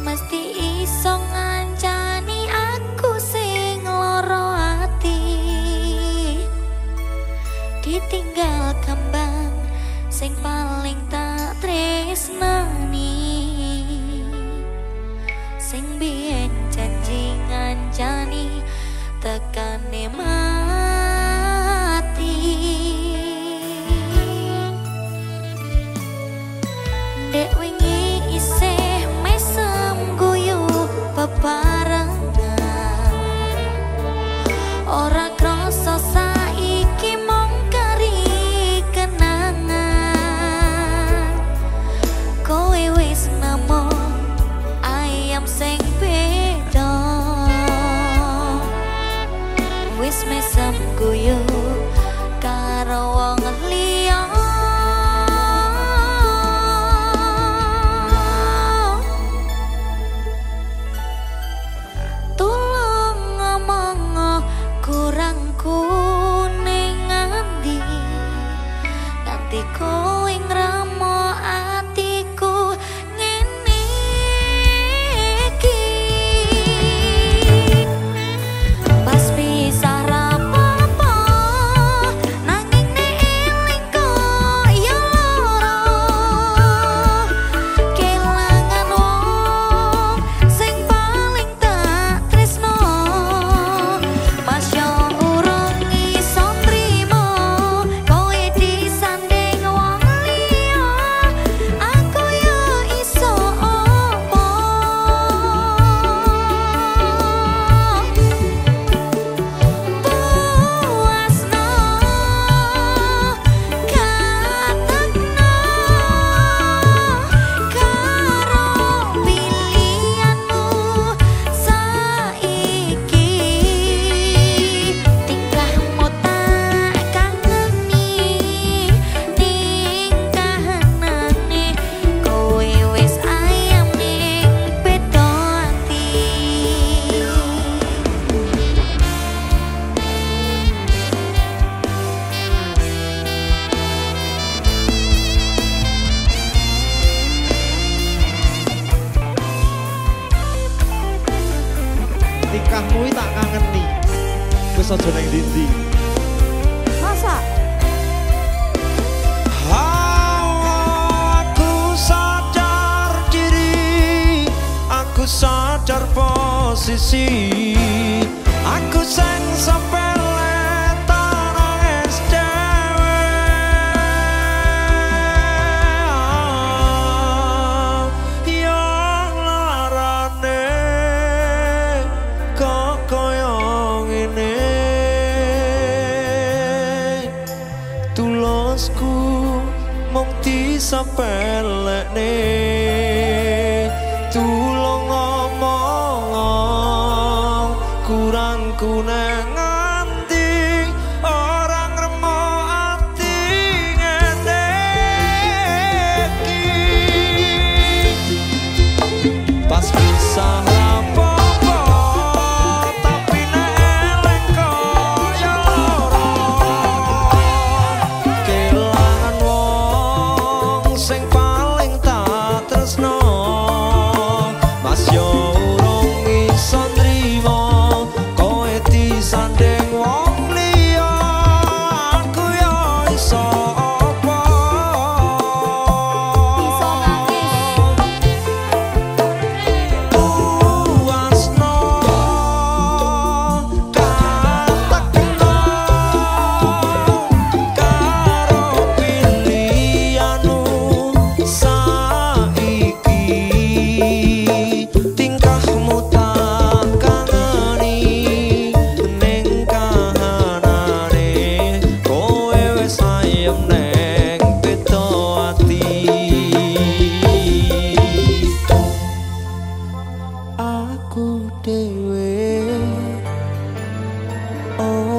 mesti iso ngancani aku sing loro ati Tinggal kembang sing paling tak tresna. Tingkahmu tak kangeni wis aja nang ndi masa? Aku sadar diri aku sadar posisi. Aku sing sepele ulosku mung disepelekne tulung ngomong kurang kuneng nganti orang remo ati ngene iki pas pisah away. Oh.